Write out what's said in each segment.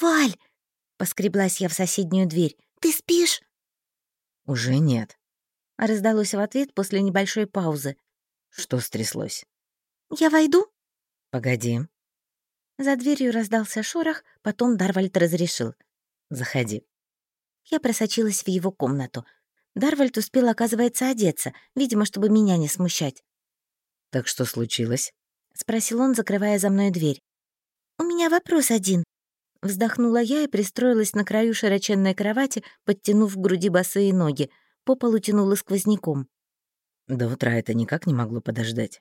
«Валь!» — поскреблась я в соседнюю дверь. «Ты спишь?» «Уже нет». Раздалось в ответ после небольшой паузы. «Что стряслось?» «Я войду?» «Погоди». За дверью раздался шорох, потом Дарвальд разрешил. «Заходи». Я просочилась в его комнату. Дарвальд успел, оказывается, одеться, видимо, чтобы меня не смущать. «Так что случилось?» — спросил он, закрывая за мной дверь. «У меня вопрос один». Вздохнула я и пристроилась на краю широченной кровати, подтянув к груди босые ноги. По полу тянула сквозняком. До утра это никак не могло подождать.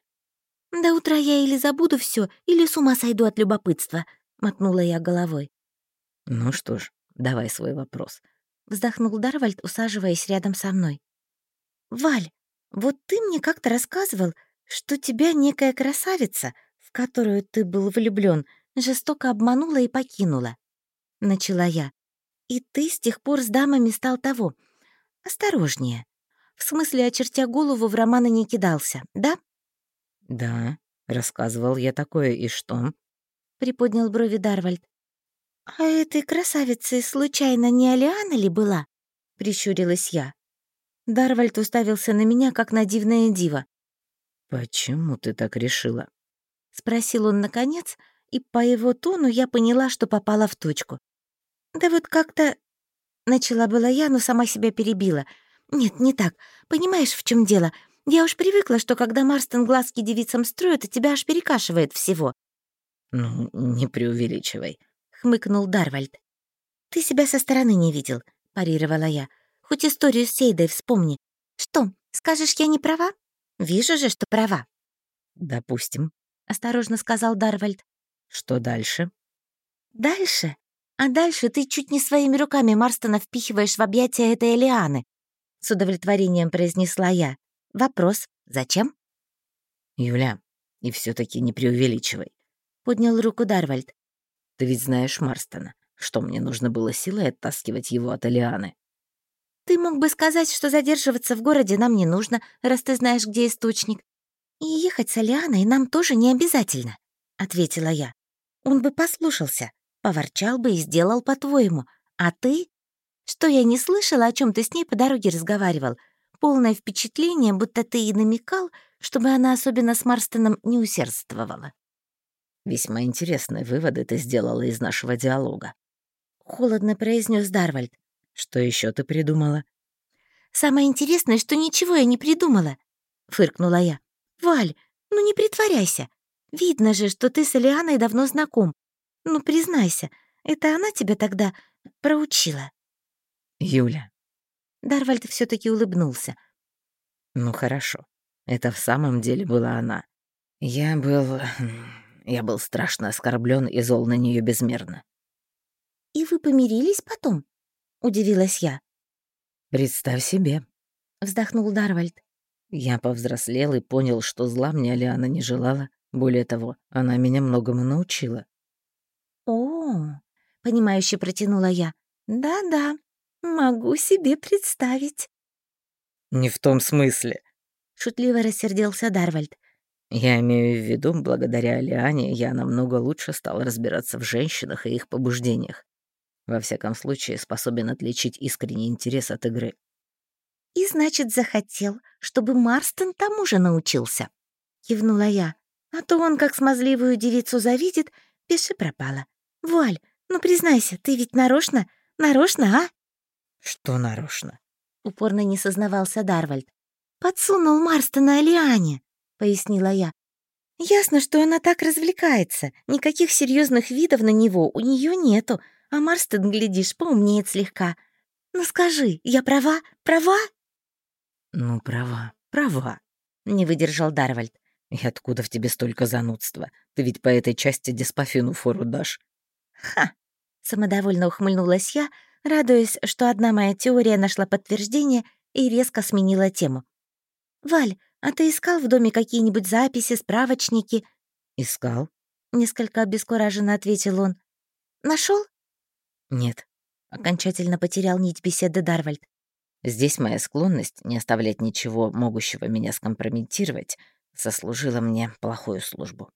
«До утра я или забуду все, или с ума сойду от любопытства», — мотнула я головой. «Ну что ж, давай свой вопрос», — вздохнул Дарвальд, усаживаясь рядом со мной. «Валь, вот ты мне как-то рассказывал, что тебя некая красавица, в которую ты был влюблен, жестоко обманула и покинула», — начала я. «И ты с тех пор с дамами стал того. Осторожнее. В смысле, очертя голову, в романы не кидался, да?» «Да, рассказывал я такое, и что?» — приподнял брови Дарвальд. «А этой красавицей случайно не Алиана ли была?» — прищурилась я. Дарвальд уставился на меня, как на дивное диво. «Почему ты так решила?» — спросил он наконец, и по его тону я поняла, что попала в точку. «Да вот как-то...» — начала была я, но сама себя перебила. «Нет, не так. Понимаешь, в чем дело? Я уж привыкла, что когда Марстон глазки девицам строит, и тебя аж перекашивает всего». «Ну, не преувеличивай», — хмыкнул Дарвальд. «Ты себя со стороны не видел», — парировала я. «Хоть историю с Сейдой вспомни. Что, скажешь, я не права? Вижу же, что права». «Допустим», — осторожно сказал Дарвальд. «Что дальше?» «Дальше? А дальше ты чуть не своими руками Марстона впихиваешь в объятия этой Элианы», — с удовлетворением произнесла я. Вопрос «Зачем?» «Юля, и все таки не преувеличивай», — поднял руку Дарвальд. «Ты ведь знаешь Марстона. Что мне нужно было силой оттаскивать его от Алианы?» «Ты мог бы сказать, что задерживаться в городе нам не нужно, раз ты знаешь, где источник. И ехать с Алианой нам тоже не обязательно», — ответила я. «Он бы послушался, поворчал бы и сделал по-твоему. А ты? Что я не слышала, о чем ты с ней по дороге разговаривал? Полное впечатление, будто ты и намекал, чтобы она особенно с Марстоном не усердствовала. «Весьма интересные выводы ты сделала из нашего диалога», — холодно произнес Дарвальд. «Что еще ты придумала?» «Самое интересное, что ничего я не придумала», — фыркнула я. «Валь, ну не притворяйся. Видно же, что ты с Элианой давно знаком. Ну, признайся, это она тебя тогда проучила?» «Юля, Дарвальд все таки улыбнулся. «Ну хорошо, это в самом деле была она. Я был... я был страшно оскорблен и зол на нее безмерно». «И вы помирились потом?» — удивилась я. «Представь себе», — вздохнул Дарвальд. «Я повзрослел и понял, что зла мне Алиана не желала. Более того, она меня многому научила». «О, — понимающе протянула я. Да-да, Могу себе представить. Не в том смысле. Шутливо рассердился Дарвальд. Я имею в виду, благодаря Лиане я намного лучше стал разбираться в женщинах и их побуждениях. Во всяком случае, способен отличить искренний интерес от игры. «И значит, захотел, чтобы Марстон тому же научился», — кивнула я. «А то он, как смазливую девицу завидит, пиши пропало. Вуаль, ну признайся, ты ведь нарочно, нарочно, а?» «Что нарочно?» — упорно не сознавался Дарвальд. «Подсунул Марстона Алиане», — пояснила я. «Ясно, что она так развлекается. Никаких серьезных видов на него у нее нету, а Марстон, глядишь, поумнеет слегка. Ну скажи, я права? Права?» «Ну, права, права», — не выдержал Дарвальд. «И откуда в тебе столько занудства? Ты ведь по этой части Деспофину фору дашь». «Ха!» — самодовольно ухмыльнулась я, радуясь, что одна моя теория нашла подтверждение и резко сменила тему. «Валь, а ты искал в доме какие-нибудь записи, справочники?» «Искал», — несколько обескураженно ответил он. Нашел? «Нет», — окончательно потерял нить беседы Дарвальд. «Здесь моя склонность не оставлять ничего, могущего меня скомпрометировать, сослужила мне плохую службу».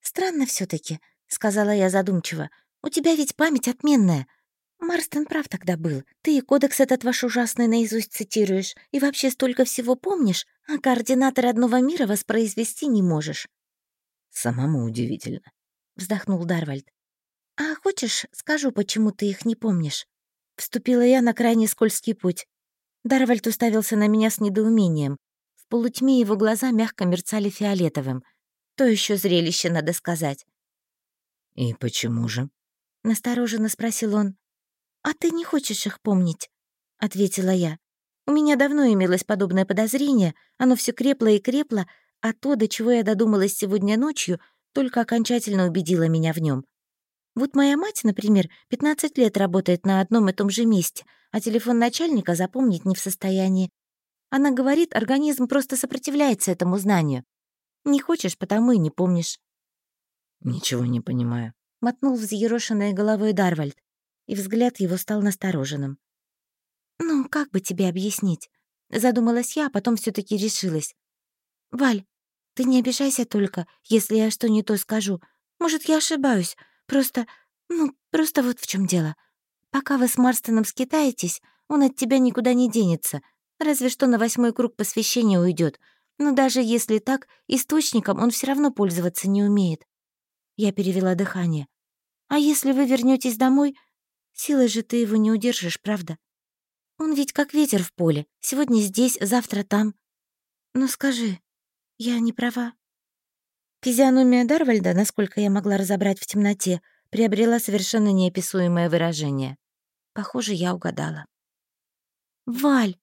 «Странно все таки сказала я задумчиво. У тебя ведь память отменная. Марстон прав тогда был. Ты и кодекс этот ваш ужасный наизусть цитируешь, и вообще столько всего помнишь, а координаты родного мира воспроизвести не можешь». «Самому удивительно», — вздохнул Дарвальд. «А хочешь, скажу, почему ты их не помнишь?» Вступила я на крайне скользкий путь. Дарвальд уставился на меня с недоумением. В полутьме его глаза мягко мерцали фиолетовым. То еще зрелище, надо сказать. «И почему же?» — настороженно спросил он. «А ты не хочешь их помнить?» — ответила я. У меня давно имелось подобное подозрение, оно все крепло и крепло, а то, до чего я додумалась сегодня ночью, только окончательно убедило меня в нем. Вот моя мать, например, 15 лет работает на одном и том же месте, а телефон начальника запомнить не в состоянии. Она говорит, организм просто сопротивляется этому знанию. Не хочешь, потому и не помнишь. «Ничего не понимаю», — мотнул взъерошенной головой Дарвальд, и взгляд его стал настороженным. «Ну, как бы тебе объяснить?» Задумалась я, а потом все таки решилась. «Валь, ты не обижайся только, если я что не то скажу. Может, я ошибаюсь. Просто, ну, просто вот в чем дело. Пока вы с Марстоном скитаетесь, он от тебя никуда не денется, разве что на восьмой круг посвящения уйдет. Но даже если так, источником он все равно пользоваться не умеет. Я перевела дыхание. А если вы вернетесь домой, силой же ты его не удержишь, правда? Он ведь как ветер в поле, сегодня здесь, завтра там. Ну скажи, я не права? Физиономия Дарвальда, насколько я могла разобрать в темноте, приобрела совершенно неописуемое выражение. Похоже, я угадала. «Валь,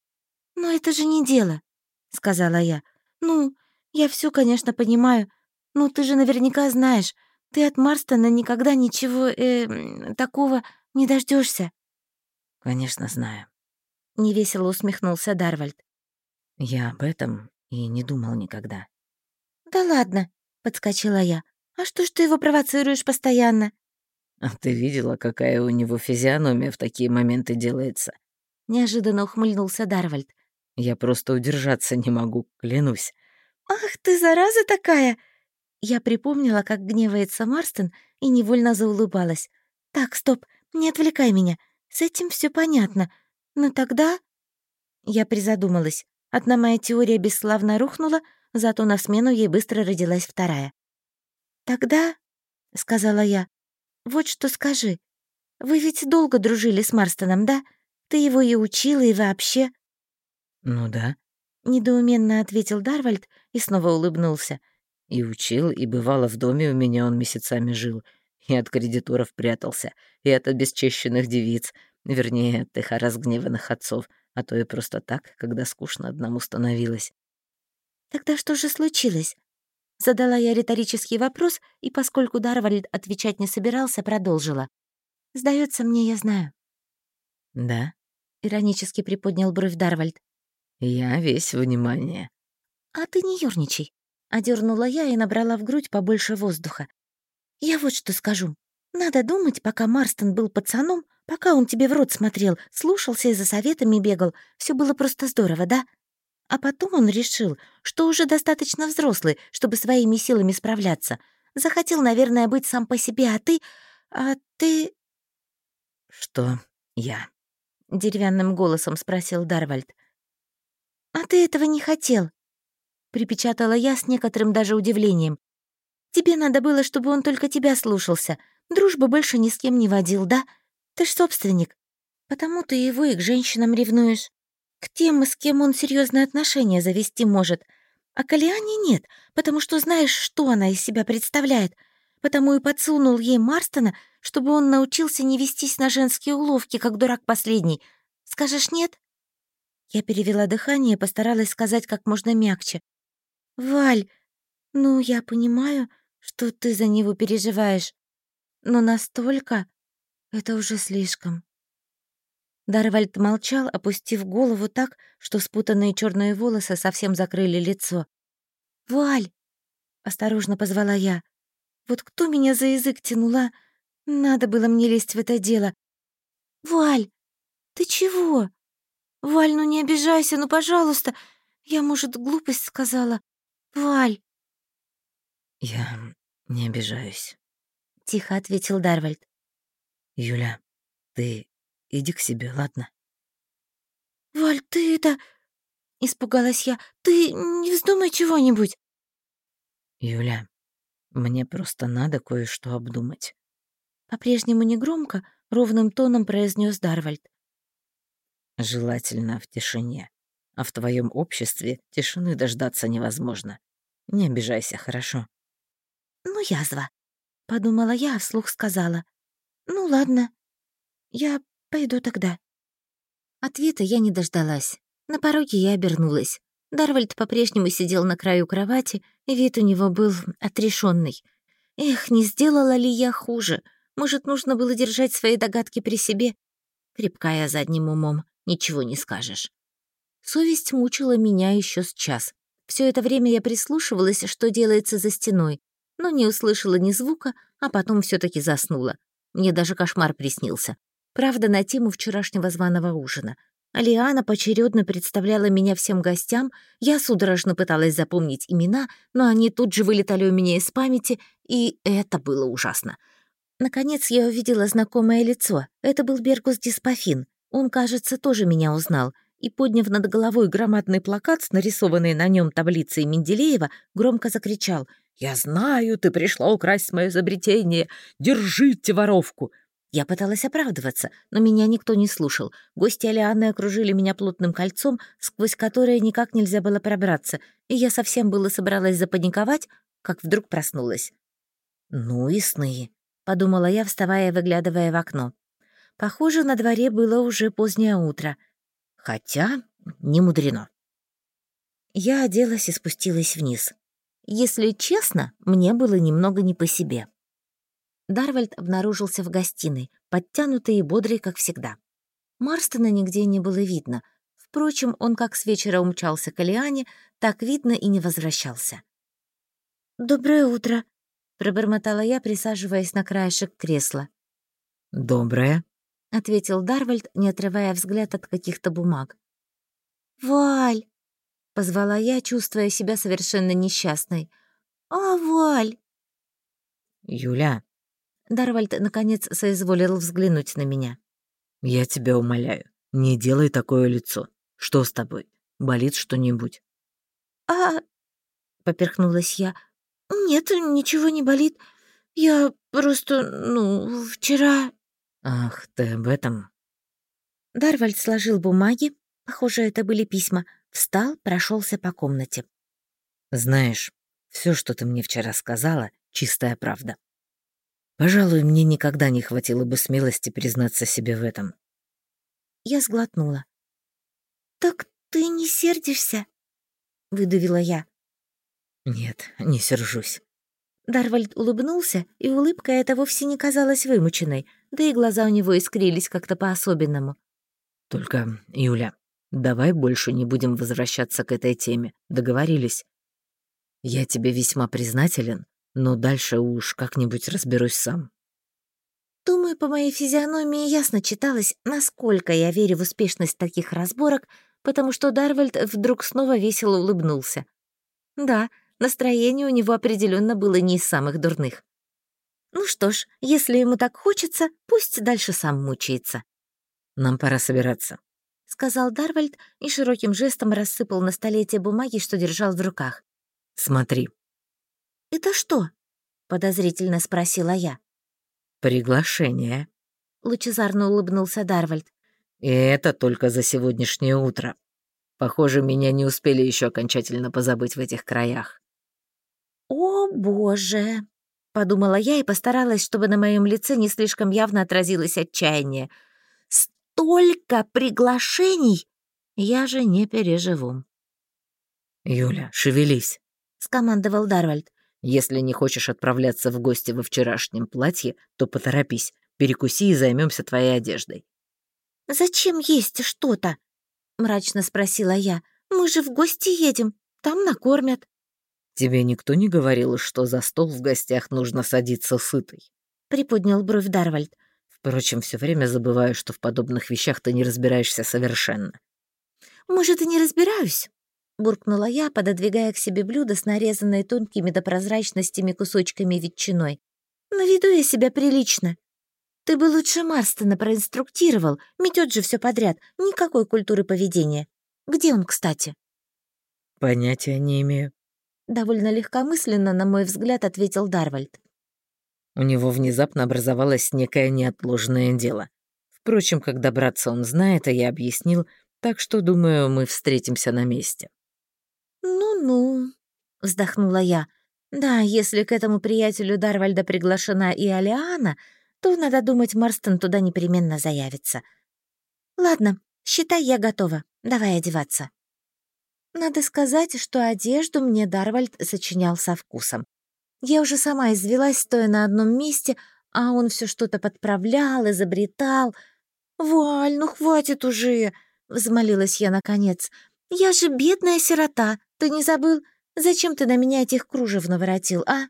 ну это же не дело», — сказала я. «Ну, я все, конечно, понимаю. Ну, ты же наверняка знаешь, ты от Марстона никогда ничего э, такого не дождешься. «Конечно, знаю», — невесело усмехнулся Дарвальд. «Я об этом и не думал никогда». «Да ладно», — подскочила я. «А что ж ты его провоцируешь постоянно?» «А ты видела, какая у него физиономия в такие моменты делается?» Неожиданно ухмыльнулся Дарвальд. «Я просто удержаться не могу, клянусь». «Ах ты, зараза такая!» Я припомнила, как гневается Марстон, и невольно заулыбалась. «Так, стоп, не отвлекай меня. С этим все понятно. Но тогда...» Я призадумалась. Одна моя теория бесславно рухнула, зато на смену ей быстро родилась вторая. «Тогда», — сказала я, — «вот что скажи. Вы ведь долго дружили с Марстоном, да? Ты его и учила, и вообще...» «Ну да», — недоуменно ответил Дарвальд и снова улыбнулся. «И учил, и бывало в доме у меня он месяцами жил, и от кредиторов прятался, и от обесчещенных девиц, вернее, от их разгневанных отцов, а то и просто так, когда скучно одному становилось. «Тогда что же случилось?» Задала я риторический вопрос, и поскольку Дарвальд отвечать не собирался, продолжила. Сдается мне, я знаю». «Да?» — иронически приподнял бровь Дарвальд. «Я весь внимание». «А ты не ёрничай», — одернула я и набрала в грудь побольше воздуха. «Я вот что скажу. Надо думать, пока Марстон был пацаном, пока он тебе в рот смотрел, слушался и за советами бегал, все было просто здорово, да? А потом он решил, что уже достаточно взрослый, чтобы своими силами справляться. Захотел, наверное, быть сам по себе, а ты... А ты... «Что я?» — деревянным голосом спросил Дарвальд. «А ты этого не хотел», — припечатала я с некоторым даже удивлением. «Тебе надо было, чтобы он только тебя слушался. Дружбы больше ни с кем не водил, да? Ты ж собственник. Потому ты его и к женщинам ревнуешь к тем, с кем он серьезные отношения завести может. А к Алиане нет, потому что знаешь, что она из себя представляет. Потому и подсунул ей Марстона, чтобы он научился не вестись на женские уловки, как дурак последний. Скажешь нет?» Я перевела дыхание и постаралась сказать как можно мягче. «Валь, ну, я понимаю, что ты за него переживаешь, но настолько это уже слишком». Дарвальд молчал, опустив голову так, что спутанные черные волосы совсем закрыли лицо. «Валь!» — осторожно позвала я. «Вот кто меня за язык тянула? Надо было мне лезть в это дело. Валь, ты чего? Валь, ну не обижайся, ну пожалуйста. Я, может, глупость сказала. Валь!» «Я не обижаюсь», — тихо ответил Дарвальд. Юля, ты иди к себе, ладно? «Валь, ты это...» — испугалась я. «Ты не вздумай чего-нибудь». Юля, мне просто надо кое-что обдумать. По-прежнему негромко, ровным тоном произнес Дарвальд. Желательно в тишине. А в твоем обществе тишины дождаться невозможно. Не обижайся, хорошо? Ну, язва. Подумала я, а вслух сказала. Ну, ладно. Я пойду тогда. Ответа я не дождалась. На пороге я обернулась. Дарвальд по-прежнему сидел на краю кровати, и вид у него был отрешенный. Эх, не сделала ли я хуже? Может, нужно было держать свои догадки при себе? Крепкая задним умом, ничего не скажешь. Совесть мучила меня еще с час. Все это время я прислушивалась, что делается за стеной, но не услышала ни звука, а потом все таки заснула. Мне даже кошмар приснился. Правда, на тему вчерашнего званого ужина. Алиана поочередно представляла меня всем гостям, я судорожно пыталась запомнить имена, но они тут же вылетали у меня из памяти, и это было ужасно. Наконец я увидела знакомое лицо. Это был Бергус Диспофин. Он, кажется, тоже меня узнал. И, подняв над головой громадный плакат с нарисованной на нем таблицей Менделеева, громко закричал «Я знаю, ты пришла украсть мое изобретение! Держите воровку!» Я пыталась оправдываться, но меня никто не слушал. Гости Алианы окружили меня плотным кольцом, сквозь которое никак нельзя было пробраться, и я совсем было собралась запаниковать, как вдруг проснулась. «Ну и сны», — подумала я, вставая и выглядывая в окно. Похоже, на дворе было уже позднее утро. Хотя не мудрено. Я оделась и спустилась вниз. Если честно, мне было немного не по себе. Дарвальд обнаружился в гостиной, подтянутый и бодрый, как всегда. Марстона нигде не было видно. Впрочем, он как с вечера умчался к Алиане, так видно и не возвращался. «Доброе утро», — пробормотала я, присаживаясь на краешек кресла. «Доброе», — ответил Дарвальд, не отрывая взгляд от каких-то бумаг. «Валь!» — позвала я, чувствуя себя совершенно несчастной. «А, Валь!» «Юля!» Дарвальд, наконец, соизволил взглянуть на меня. «Я тебя умоляю, не делай такое лицо. Что с тобой? Болит что-нибудь?» «А...» — поперхнулась я. «Нет, ничего не болит. Я просто, ну, вчера...» «Ах, ты об этом...» Дарвальд сложил бумаги, похоже, это были письма, встал, прошелся по комнате. «Знаешь, все, что ты мне вчера сказала, чистая правда. Пожалуй, мне никогда не хватило бы смелости признаться себе в этом. Я сглотнула. «Так ты не сердишься?» — выдавила я. «Нет, не сержусь». Дарвальд улыбнулся, и улыбка эта вовсе не казалась вымученной, да и глаза у него искрились как-то по-особенному. «Только, Юля, давай больше не будем возвращаться к этой теме. Договорились? Я тебе весьма признателен, но дальше уж как-нибудь разберусь сам. Думаю, по моей физиономии ясно читалось, насколько я верю в успешность таких разборок, потому что Дарвальд вдруг снова весело улыбнулся. Да, настроение у него определенно было не из самых дурных. Ну что ж, если ему так хочется, пусть дальше сам мучается. «Нам пора собираться», — сказал Дарвальд и широким жестом рассыпал на столе те бумаги, что держал в руках. «Смотри, «Это что?» — подозрительно спросила я. «Приглашение», — лучезарно улыбнулся Дарвальд. «И это только за сегодняшнее утро. Похоже, меня не успели еще окончательно позабыть в этих краях». «О, боже!» — подумала я и постаралась, чтобы на моем лице не слишком явно отразилось отчаяние. «Столько приглашений! Я же не переживу». «Юля, шевелись», — скомандовал Дарвальд. Если не хочешь отправляться в гости во вчерашнем платье, то поторопись, перекуси и займемся твоей одеждой». «Зачем есть что-то?» — мрачно спросила я. «Мы же в гости едем, там накормят». «Тебе никто не говорил, что за стол в гостях нужно садиться сытой?» — приподнял бровь Дарвальд. «Впрочем, все время забываю, что в подобных вещах ты не разбираешься совершенно». «Может, и не разбираюсь, буркнула я, пододвигая к себе блюдо с нарезанной тонкими до прозрачностями кусочками ветчиной. «На виду я себя прилично». Ты бы лучше Марстона проинструктировал. Метет же все подряд. Никакой культуры поведения. Где он, кстати?» «Понятия не имею», — довольно легкомысленно, на мой взгляд, ответил Дарвальд. У него внезапно образовалось некое неотложное дело. Впрочем, как добраться он знает, а я объяснил, так что, думаю, мы встретимся на месте. «Ну-ну», — вздохнула я. «Да, если к этому приятелю Дарвальда приглашена и Алиана, то, надо думать, Марстон туда непременно заявится. Ладно, считай, я готова. Давай одеваться». Надо сказать, что одежду мне Дарвальд сочинял со вкусом. Я уже сама извелась, стоя на одном месте, а он все что-то подправлял, изобретал. «Валь, ну хватит уже!» — взмолилась я наконец. «Я же бедная сирота, ты не забыл? Зачем ты на меня этих кружев наворотил, а?»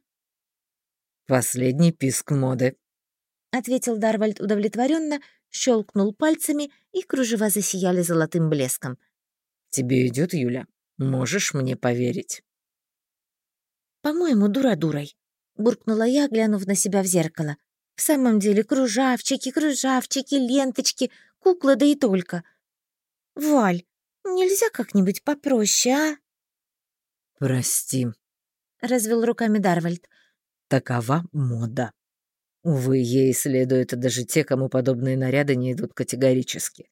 «Последний писк моды», — ответил Дарвальд удовлетворенно, щелкнул пальцами, и кружева засияли золотым блеском. «Тебе идет, Юля? Можешь мне поверить?» «По-моему, дура дурой», — буркнула я, глянув на себя в зеркало. «В самом деле, кружавчики, кружавчики, ленточки, куклы да и только. Валь, нельзя как-нибудь попроще, а?» «Прости», — развел руками Дарвальд. «Такова мода». Увы, ей следует даже те, кому подобные наряды не идут категорически.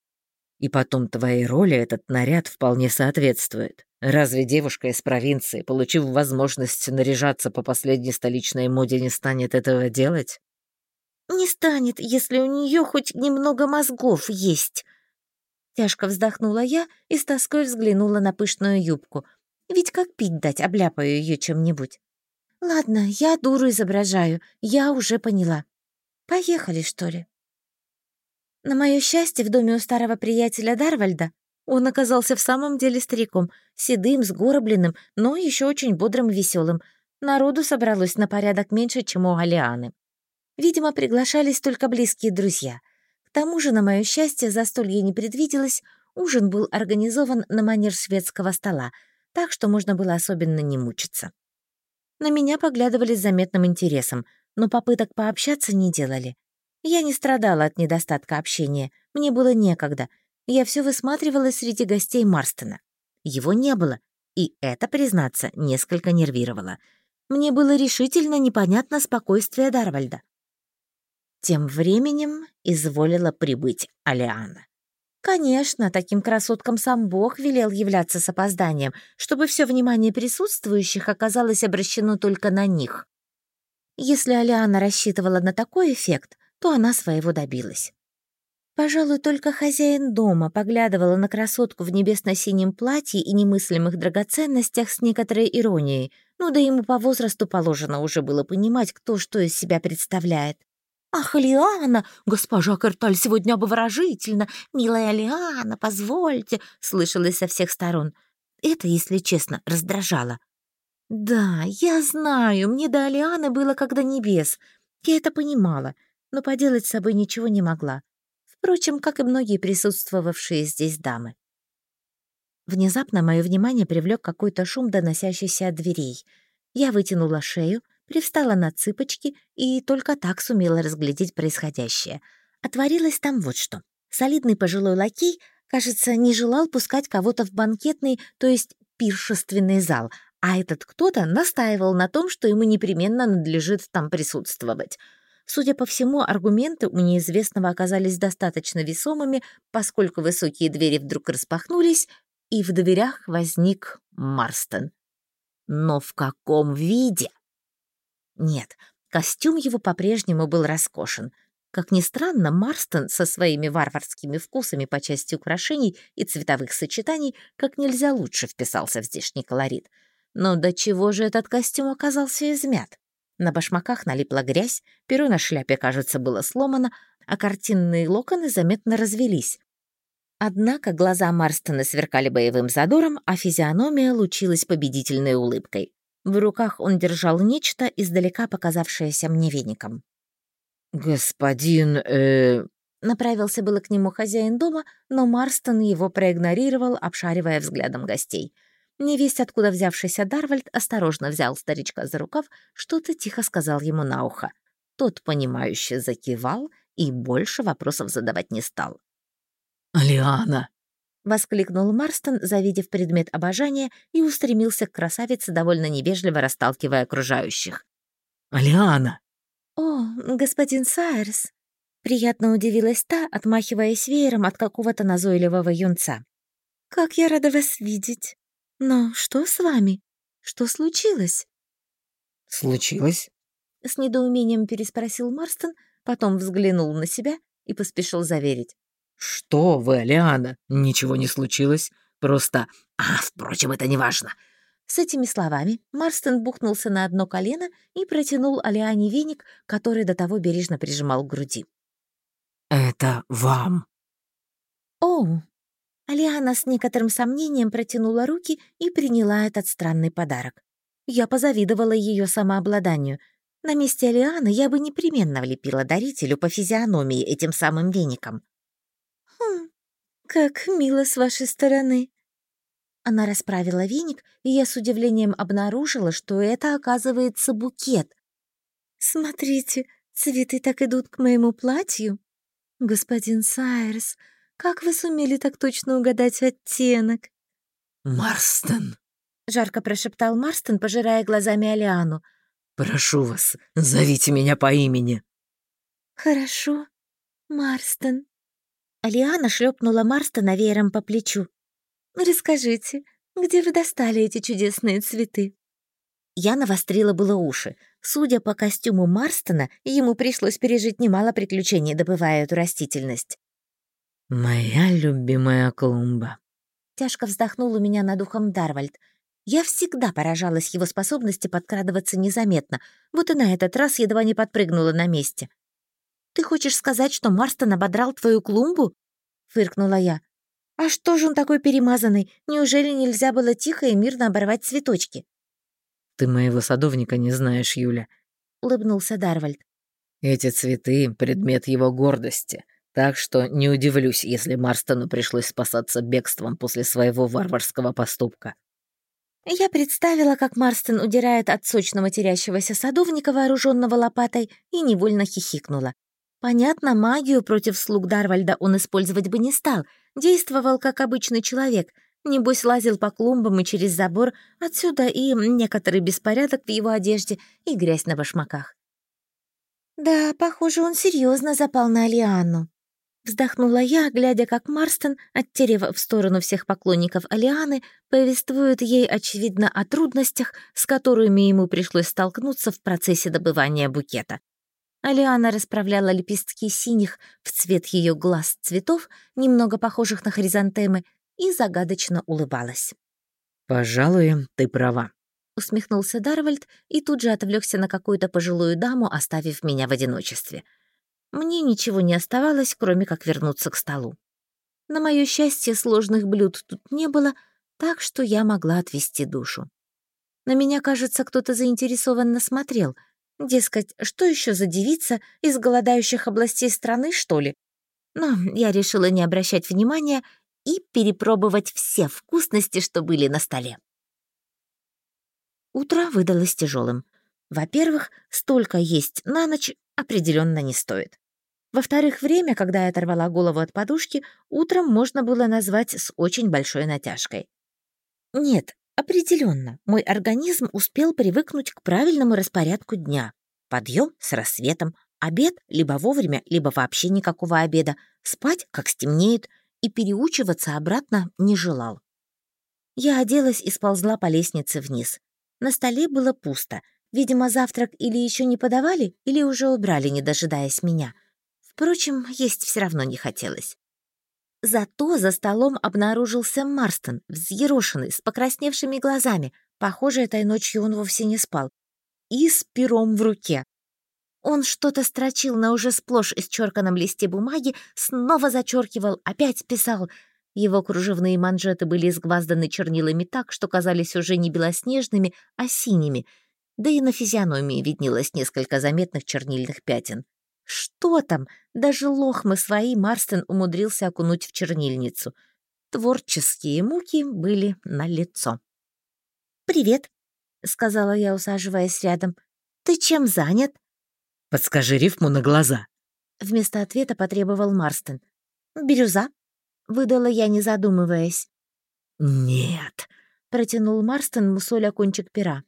И потом твоей роли этот наряд вполне соответствует. Разве девушка из провинции, получив возможность наряжаться по последней столичной моде, не станет этого делать? «Не станет, если у нее хоть немного мозгов есть». Тяжко вздохнула я и с тоской взглянула на пышную юбку. Ведь как пить дать, обляпаю ее чем-нибудь. «Ладно, я дуру изображаю, я уже поняла. Поехали, что ли?» На мое счастье, в доме у старого приятеля Дарвальда он оказался в самом деле стариком, седым, сгорбленным, но еще очень бодрым и веселым. Народу собралось на порядок меньше, чем у Алианы. Видимо, приглашались только близкие друзья. К тому же, на мое счастье, застолье не предвиделось, ужин был организован на манер шведского стола, так что можно было особенно не мучиться. На меня поглядывали с заметным интересом, но попыток пообщаться не делали. Я не страдала от недостатка общения, мне было некогда. Я все высматривала среди гостей Марстона. Его не было, и это, признаться, несколько нервировало. Мне было решительно непонятно спокойствие Дарвальда. Тем временем изволила прибыть Алиана. Конечно, таким красоткам сам Бог велел являться с опозданием, чтобы все внимание присутствующих оказалось обращено только на них. Если Алиана рассчитывала на такой эффект, то она своего добилась. Пожалуй, только хозяин дома поглядывала на красотку в небесно-синем платье и немыслимых драгоценностях с некоторой иронией, ну да ему по возрасту положено уже было понимать, кто что из себя представляет. «Ах, Лиана! Госпожа Карталь сегодня обворожительно! Милая Лиана, позвольте!» — слышалось со всех сторон. Это, если честно, раздражало. «Да, я знаю, мне до Алианы было когда небес. Я это понимала, но поделать с собой ничего не могла. Впрочем, как и многие присутствовавшие здесь дамы. Внезапно мое внимание привлек какой-то шум, доносящийся от дверей. Я вытянула шею, привстала на цыпочки и только так сумела разглядеть происходящее. Отворилось там вот что. Солидный пожилой лакей, кажется, не желал пускать кого-то в банкетный, то есть пиршественный зал, а этот кто-то настаивал на том, что ему непременно надлежит там присутствовать. Судя по всему, аргументы у неизвестного оказались достаточно весомыми, поскольку высокие двери вдруг распахнулись, и в дверях возник Марстон. Но в каком виде? Нет, костюм его по-прежнему был роскошен. Как ни странно, Марстон со своими варварскими вкусами по части украшений и цветовых сочетаний как нельзя лучше вписался в здешний колорит. Но до чего же этот костюм оказался измят? На башмаках налипла грязь, перо на шляпе, кажется, было сломано, а картинные локоны заметно развелись. Однако глаза Марстона сверкали боевым задором, а физиономия лучилась победительной улыбкой. В руках он держал нечто, издалека показавшееся мне веником. «Господин, э...» Направился было к нему хозяин дома, но Марстон его проигнорировал, обшаривая взглядом гостей. Невесть, откуда взявшийся Дарвальд, осторожно взял старичка за рукав, что-то тихо сказал ему на ухо. Тот, понимающе закивал и больше вопросов задавать не стал. «Алиана!» — воскликнул Марстон, завидев предмет обожания, и устремился к красавице, довольно невежливо расталкивая окружающих. «Алиана!» «О, господин Сайерс!» — приятно удивилась та, отмахиваясь веером от какого-то назойливого юнца. «Как я рада вас видеть! Но что с вами? Что случилось?» «Случилось?» — с недоумением переспросил Марстон, потом взглянул на себя и поспешил заверить. «Что вы, Алиана? Ничего не случилось. Просто... А, впрочем, это не важно». С этими словами Марстон бухнулся на одно колено и протянул Алиане веник, который до того бережно прижимал к груди. «Это вам». «О!» Алиана с некоторым сомнением протянула руки и приняла этот странный подарок. Я позавидовала ее самообладанию. На месте Алианы я бы непременно влепила дарителю по физиономии этим самым веником. «Хм, как мило с вашей стороны». Она расправила веник, и я с удивлением обнаружила, что это, оказывается, букет. «Смотрите, цветы так идут к моему платью. Господин Сайерс, как вы сумели так точно угадать оттенок?» «Марстон!» — жарко прошептал Марстон, пожирая глазами Алиану. «Прошу вас, зовите меня по имени». «Хорошо, Марстон», Алиана шлепнула Марстона веером по плечу. «Расскажите, где вы достали эти чудесные цветы?» Я навострила было уши. Судя по костюму Марстона, ему пришлось пережить немало приключений, добывая эту растительность. «Моя любимая клумба», — тяжко вздохнул у меня над ухом Дарвальд. Я всегда поражалась его способности подкрадываться незаметно, вот и на этот раз едва не подпрыгнула на месте. «Ты хочешь сказать, что Марстон ободрал твою клумбу?» — фыркнула я. «А что же он такой перемазанный? Неужели нельзя было тихо и мирно оборвать цветочки?» «Ты моего садовника не знаешь, Юля», — улыбнулся Дарвальд. «Эти цветы — предмет его гордости, так что не удивлюсь, если Марстону пришлось спасаться бегством после своего варварского поступка». Я представила, как Марстон удирает от сочно матерящегося садовника, вооруженного лопатой, и невольно хихикнула. Понятно, магию против слуг Дарвальда он использовать бы не стал, действовал как обычный человек, небось лазил по клумбам и через забор, отсюда и некоторый беспорядок в его одежде и грязь на башмаках. «Да, похоже, он серьезно запал на Алиану», — вздохнула я, глядя, как Марстон, оттерев в сторону всех поклонников Алианы, повествует ей, очевидно, о трудностях, с которыми ему пришлось столкнуться в процессе добывания букета. Алиана расправляла лепестки синих в цвет ее глаз цветов, немного похожих на хризантемы, и загадочно улыбалась. «Пожалуй, ты права», — усмехнулся Дарвальд и тут же отвлекся на какую-то пожилую даму, оставив меня в одиночестве. Мне ничего не оставалось, кроме как вернуться к столу. На мое счастье, сложных блюд тут не было, так что я могла отвести душу. На меня, кажется, кто-то заинтересованно смотрел — Дескать, что еще за девица из голодающих областей страны, что ли? Но я решила не обращать внимания и перепробовать все вкусности, что были на столе. Утро выдалось тяжелым. Во-первых, столько есть на ночь определенно не стоит. Во-вторых, время, когда я оторвала голову от подушки, утром можно было назвать с очень большой натяжкой. Нет, Определенно, мой организм успел привыкнуть к правильному распорядку дня. Подъем с рассветом, обед либо вовремя, либо вообще никакого обеда, спать, как стемнеет, и переучиваться обратно не желал. Я оделась и сползла по лестнице вниз. На столе было пусто. Видимо, завтрак или еще не подавали, или уже убрали, не дожидаясь меня. Впрочем, есть все равно не хотелось. Зато за столом обнаружился Марстон, взъерошенный, с покрасневшими глазами. Похоже, этой ночью он вовсе не спал. И с пером в руке. Он что-то строчил на уже сплошь исчерканном листе бумаги, снова зачеркивал, опять писал. Его кружевные манжеты были изгвазданы чернилами так, что казались уже не белоснежными, а синими, да и на физиономии виднелось несколько заметных чернильных пятен. Что там? Даже лохмы свои Марстон умудрился окунуть в чернильницу. Творческие муки были налицо. «Привет», — сказала я, усаживаясь рядом. «Ты чем занят?» «Подскажи рифму на глаза». Вместо ответа потребовал Марстон. «Бирюза», — выдала я, не задумываясь. «Нет», — протянул Марстон, мусоля кончик пера.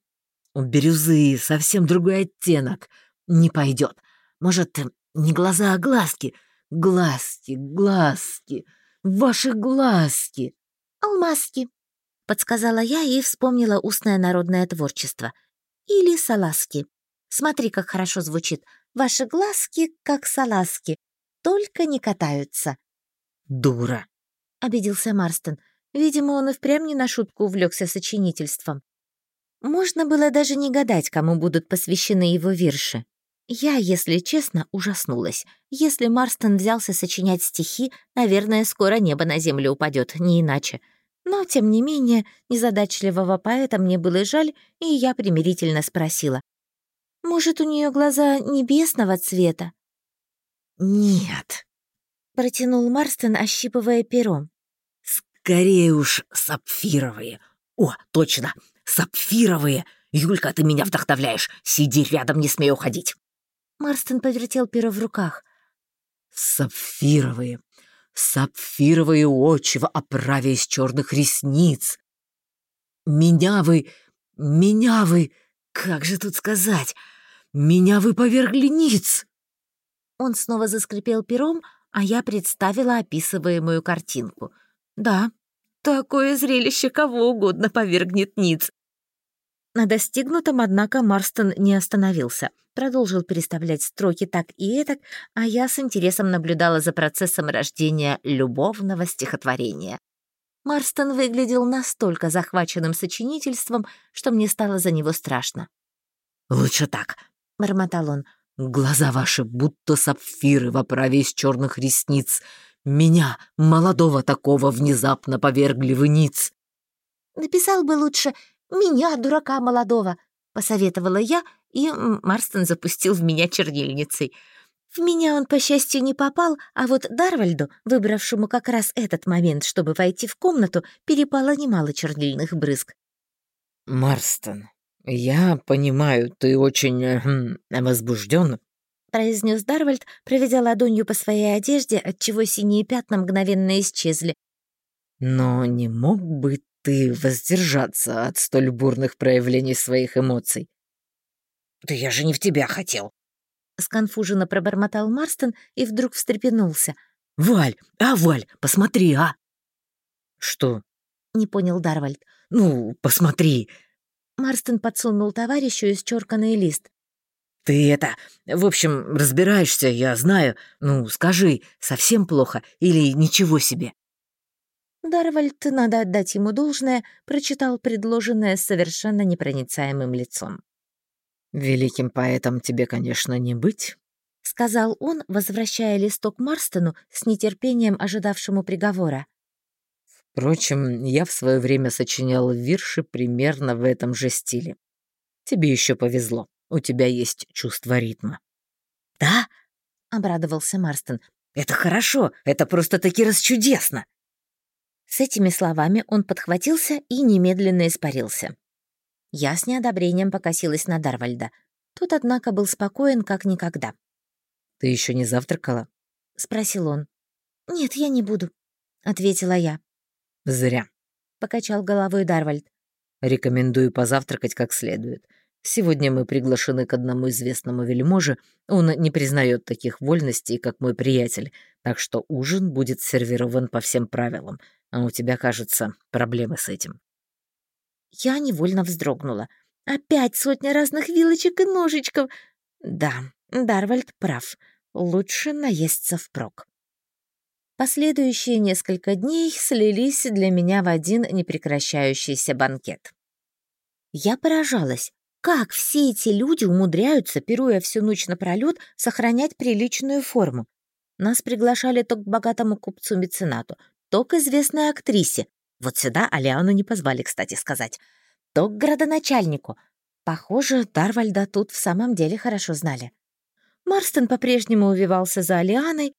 «У бирюзы совсем другой оттенок. Не пойдет. Может, не глаза, а глазки. Глазки, глазки, ваши глазки». «Алмазки», — подсказала я и вспомнила устное народное творчество. «Или саласки. Смотри, как хорошо звучит. Ваши глазки, как саласки, только не катаются». «Дура», — обиделся Марстон. Видимо, он и впрямь не на шутку увлекся сочинительством. Можно было даже не гадать, кому будут посвящены его вирши. Я, если честно, ужаснулась. Если Марстон взялся сочинять стихи, наверное, скоро небо на землю упадет, не иначе. Но, тем не менее, незадачливого поэта мне было жаль, и я примирительно спросила. «Может, у нее глаза небесного цвета?» «Нет», — протянул Марстон, ощипывая пером. «Скорее уж сапфировые. О, точно, сапфировые. Юлька, ты меня вдохновляешь. Сиди рядом, не смей уходить». Марстон повертел перо в руках. «Сапфировые, сапфировые очи в оправе из черных ресниц. Меня вы, меня вы, как же тут сказать, меня вы повергли ниц!» Он снова заскрипел пером, а я представила описываемую картинку. «Да, такое зрелище кого угодно повергнет ниц». На достигнутом, однако, Марстон не остановился. Продолжил переставлять строки так и этак, а я с интересом наблюдала за процессом рождения любовного стихотворения. Марстон выглядел настолько захваченным сочинительством, что мне стало за него страшно. «Лучше так», — бормотал он. «Глаза ваши будто сапфиры в оправе из черных ресниц. Меня, молодого такого, внезапно повергли в ниц». «Написал бы лучше «Меня, дурака молодого!» — посоветовала я, и Марстон запустил в меня чернильницей. В меня он, по счастью, не попал, а вот Дарвальду, выбравшему как раз этот момент, чтобы войти в комнату, перепало немало чернильных брызг. «Марстон, я понимаю, ты очень э, возбужден, произнес Дарвальд, проведя ладонью по своей одежде, отчего синие пятна мгновенно исчезли. «Но не мог бы ты воздержаться от столь бурных проявлений своих эмоций. «Да я же не в тебя хотел!» Сконфуженно пробормотал Марстон и вдруг встрепенулся. «Валь! А, Валь, посмотри, а!» «Что?» — не понял Дарвальд. «Ну, посмотри!» Марстон подсунул товарищу исчерканный лист. «Ты это... В общем, разбираешься, я знаю. Ну, скажи, совсем плохо или ничего себе?» Дарвальд, надо отдать ему должное, прочитал предложенное с совершенно непроницаемым лицом. «Великим поэтом тебе, конечно, не быть», — сказал он, возвращая листок Марстону с нетерпением ожидавшему приговора. «Впрочем, я в свое время сочинял вирши примерно в этом же стиле. Тебе еще повезло, у тебя есть чувство ритма». «Да?» — обрадовался Марстон. «Это хорошо, это просто-таки расчудесно!» С этими словами он подхватился и немедленно испарился. Я с неодобрением покосилась на Дарвальда. Тот, однако, был спокоен, как никогда. «Ты еще не завтракала?» — спросил он. «Нет, я не буду», — ответила я. «Зря», — покачал головой Дарвальд. «Рекомендую позавтракать как следует. Сегодня мы приглашены к одному известному вельможе. Он не признает таких вольностей, как мой приятель, так что ужин будет сервирован по всем правилам. А у тебя, кажется, проблемы с этим». Я невольно вздрогнула. «Опять сотня разных вилочек и ножичков!» «Да, Дарвальд прав. Лучше наесться впрок». Последующие несколько дней слились для меня в один непрекращающийся банкет. Я поражалась, как все эти люди умудряются, пируя всю ночь напролёт, сохранять приличную форму. Нас приглашали то к богатому купцу-меценату, то к известной актрисе. Вот сюда Алиану не позвали, кстати сказать. То к градоначальнику. Похоже, Дарвальда тут в самом деле хорошо знали. Марстон по-прежнему увивался за Алианой,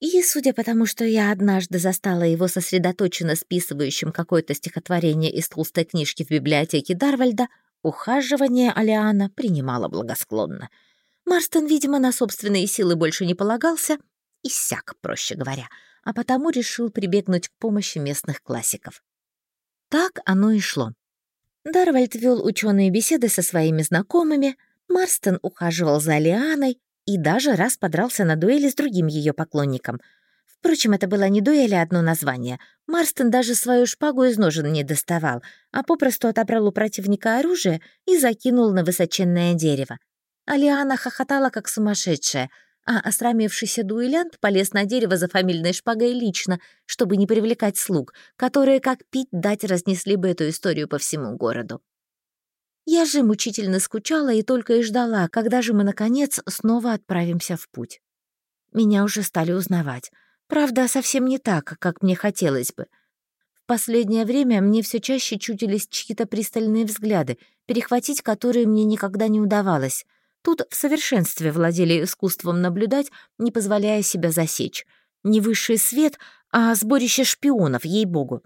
и, судя по тому, что я однажды застала его сосредоточенно списывающим какое-то стихотворение из толстой книжки в библиотеке Дарвальда, ухаживание Алиана принимала благосклонно. Марстон, видимо, на собственные силы больше не полагался, иссяк, проще говоря, а потому решил прибегнуть к помощи местных классиков. Так оно и шло. Дарвальд вел ученые беседы со своими знакомыми, Марстон ухаживал за Лианой и даже раз подрался на дуэли с другим ее поклонником. Впрочем, это была не дуэль, а одно название. Марстон даже свою шпагу из ножен не доставал, а попросту отобрал у противника оружие и закинул на высоченное дерево. Алиана хохотала, как сумасшедшая, а осрамившийся дуэлянт полез на дерево за фамильной шпагой лично, чтобы не привлекать слуг, которые, как пить дать, разнесли бы эту историю по всему городу. Я же мучительно скучала и только и ждала, когда же мы, наконец, снова отправимся в путь. Меня уже стали узнавать. Правда, совсем не так, как мне хотелось бы. В последнее время мне все чаще чудились чьи-то пристальные взгляды, перехватить которые мне никогда не удавалось. Тут в совершенстве владели искусством наблюдать, не позволяя себя засечь. Не высший свет, а сборище шпионов, ей-богу.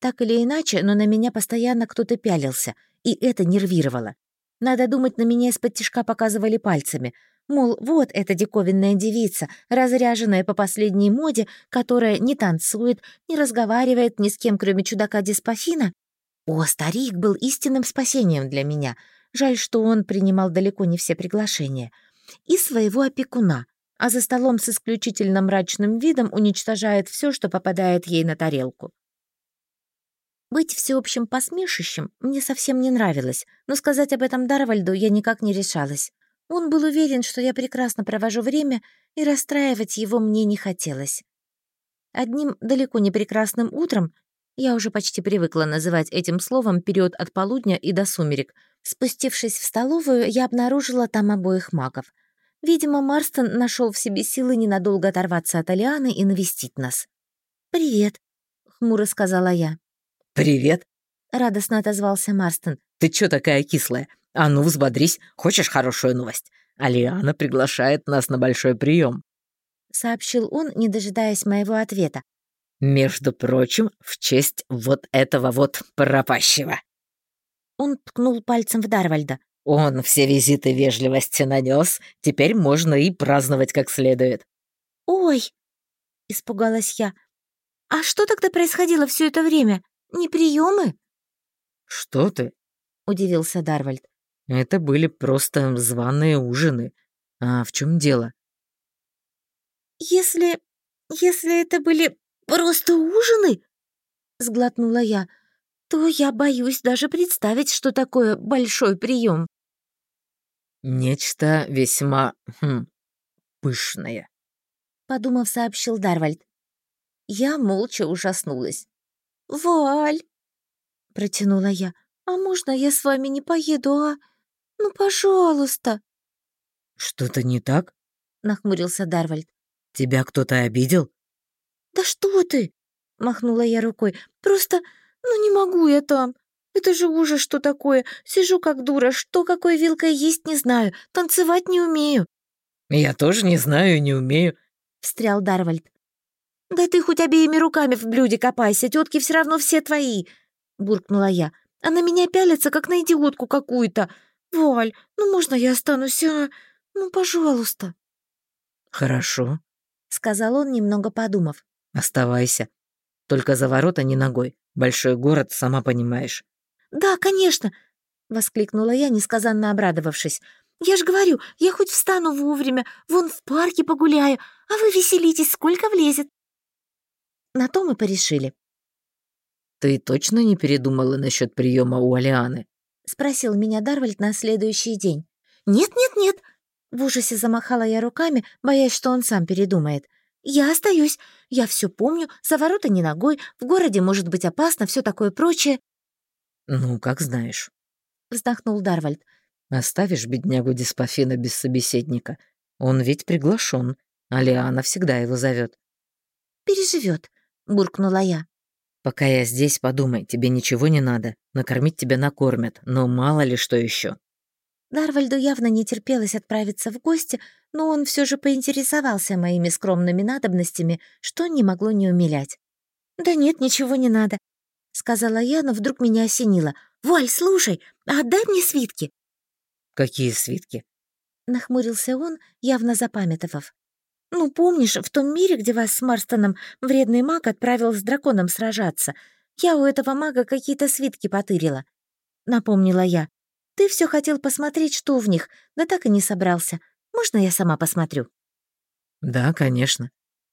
Так или иначе, но на меня постоянно кто-то пялился, и это нервировало. Надо думать, на меня из-под тишка показывали пальцами. Мол, вот эта диковинная девица, разряженная по последней моде, которая не танцует, не разговаривает ни с кем, кроме чудака Диспофина. О, старик был истинным спасением для меня — Жаль, что он принимал далеко не все приглашения. И своего опекуна, а за столом с исключительно мрачным видом уничтожает все, что попадает ей на тарелку. Быть всеобщим посмешищем мне совсем не нравилось, но сказать об этом Дарвальду я никак не решалась. Он был уверен, что я прекрасно провожу время, и расстраивать его мне не хотелось. Одним далеко не прекрасным утром я уже почти привыкла называть этим словом период от полудня и до сумерек — Спустившись в столовую, я обнаружила там обоих магов. Видимо, Марстон нашел в себе силы ненадолго оторваться от Алианы и навестить нас. «Привет», — хмуро сказала я. «Привет», — радостно отозвался Марстон. «Ты чё такая кислая? А ну, взбодрись, хочешь хорошую новость? Алиана приглашает нас на большой прием, сообщил он, не дожидаясь моего ответа. «Между прочим, в честь вот этого вот пропащего». Он ткнул пальцем в Дарвальда. «Он все визиты вежливости нанес. Теперь можно и праздновать как следует». «Ой!» — испугалась я. «А что тогда происходило все это время? Не приемы? «Что ты?» — удивился Дарвальд. «Это были просто званые ужины. А в чем дело?» «Если... если это были просто ужины?» — сглотнула я то я боюсь даже представить, что такое большой прием. «Нечто весьма... Хм, пышное», — подумав, сообщил Дарвальд. Я молча ужаснулась. «Валь!» — протянула я. «А можно я с вами не поеду, а? Ну, пожалуйста!» «Что-то не так?» — нахмурился Дарвальд. «Тебя кто-то обидел?» «Да что ты!» — махнула я рукой. «Просто «Ну не могу я там. Это же ужас, что такое. Сижу как дура, что какой вилкой есть не знаю, танцевать не умею». «Я тоже не знаю и не умею», — встрял Дарвальд. «Да ты хоть обеими руками в блюде копайся, тетки все равно все твои», — буркнула я. «А на меня пялится, как на идиотку какую-то. Валь, ну можно я останусь, а? Ну, пожалуйста». «Хорошо», — сказал он, немного подумав. «Оставайся. Только за ворота не ногой. Большой город, сама понимаешь». «Да, конечно!» — воскликнула я, несказанно обрадовавшись. «Я ж говорю, я хоть встану вовремя, вон в парке погуляю, а вы веселитесь, сколько влезет». На то мы порешили. «Ты точно не передумала насчет приема у Алианы?» — спросил меня Дарвальд на следующий день. «Нет-нет-нет!» — в ужасе замахала я руками, боясь, что он сам передумает. «Я остаюсь. Я все помню. За ворота не ногой. В городе может быть опасно, все такое прочее». «Ну, как знаешь», — вздохнул Дарвальд. «Оставишь беднягу Диспофина без собеседника. Он ведь приглашен, а Лиана всегда его зовет. «Переживет», — буркнула я. «Пока я здесь, подумай, тебе ничего не надо. Накормить тебя накормят, но мало ли что еще. Дарвальду явно не терпелось отправиться в гости, но он все же поинтересовался моими скромными надобностями, что не могло не умилять. «Да нет, ничего не надо», — сказала я, но вдруг меня осенило. «Валь, слушай, а отдай мне свитки». «Какие свитки?» — нахмурился он, явно запамятовав. «Ну, помнишь, в том мире, где вас с Марстоном вредный маг отправил с драконом сражаться, я у этого мага какие-то свитки потырила?» — напомнила я. «Ты все хотел посмотреть, что в них, да так и не собрался. Можно я сама посмотрю?» «Да, конечно».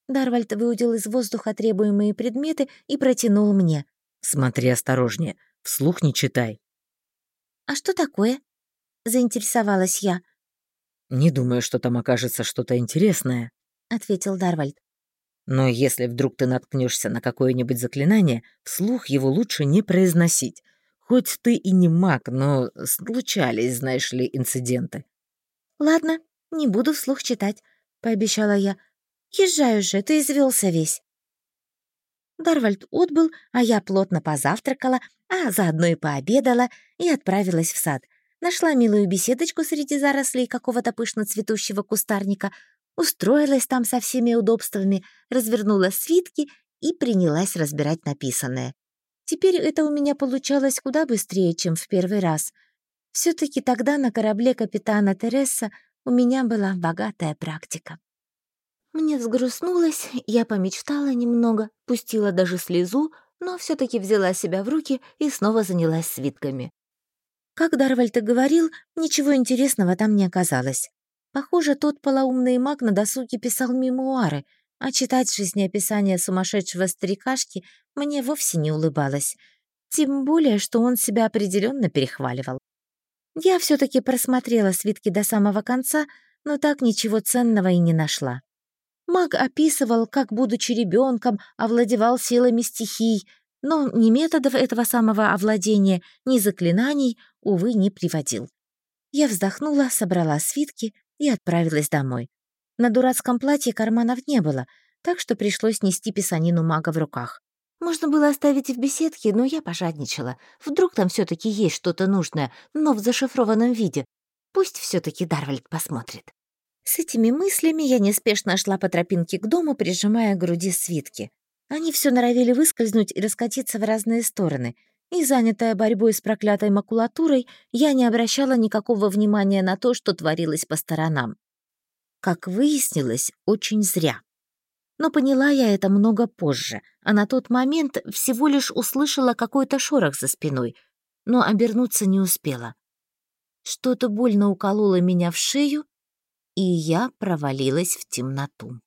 Дарвальд выудил из воздуха требуемые предметы и протянул мне. «Смотри осторожнее, вслух не читай». «А что такое?» — заинтересовалась я. «Не думаю, что там окажется что-то интересное», — ответил Дарвальд. «Но если вдруг ты наткнешься на какое-нибудь заклинание, вслух его лучше не произносить. Хоть ты и не маг, но случались, знаешь ли, инциденты». «Ладно, не буду вслух читать», — пообещала я. «Езжай уже, ты извелся весь». Дарвальд отбыл, а я плотно позавтракала, а заодно и пообедала, и отправилась в сад. Нашла милую беседочку среди зарослей какого-то пышно цветущего кустарника, устроилась там со всеми удобствами, развернула свитки и принялась разбирать написанное. Теперь это у меня получалось куда быстрее, чем в первый раз. все таки тогда на корабле капитана Тереса у меня была богатая практика. Мне взгрустнулось, я помечтала немного, пустила даже слезу, но все таки взяла себя в руки и снова занялась свитками. Как Дарвальд и говорил, ничего интересного там не оказалось. Похоже, тот полоумный маг на досуге писал мемуары, а читать жизнеописание сумасшедшего старикашки мне вовсе не улыбалось. Тем более, что он себя определенно перехваливал. Я все таки просмотрела свитки до самого конца, но так ничего ценного и не нашла. Маг описывал, как, будучи ребенком, овладевал силами стихий, но ни методов этого самого овладения, ни заклинаний, увы, не приводил. Я вздохнула, собрала свитки и отправилась домой. На дурацком платье карманов не было, так что пришлось нести писанину мага в руках. Можно было оставить в беседке, но я пожадничала. Вдруг там все таки есть что-то нужное, но в зашифрованном виде. Пусть все таки Дарвальд посмотрит. С этими мыслями я неспешно шла по тропинке к дому, прижимая к груди свитки. Они все норовили выскользнуть и раскатиться в разные стороны. И, занятая борьбой с проклятой макулатурой, я не обращала никакого внимания на то, что творилось по сторонам. Как выяснилось, очень зря. Но поняла я это много позже, а на тот момент всего лишь услышала какой-то шорох за спиной, но обернуться не успела. Что-то больно укололо меня в шею, и я провалилась в темноту.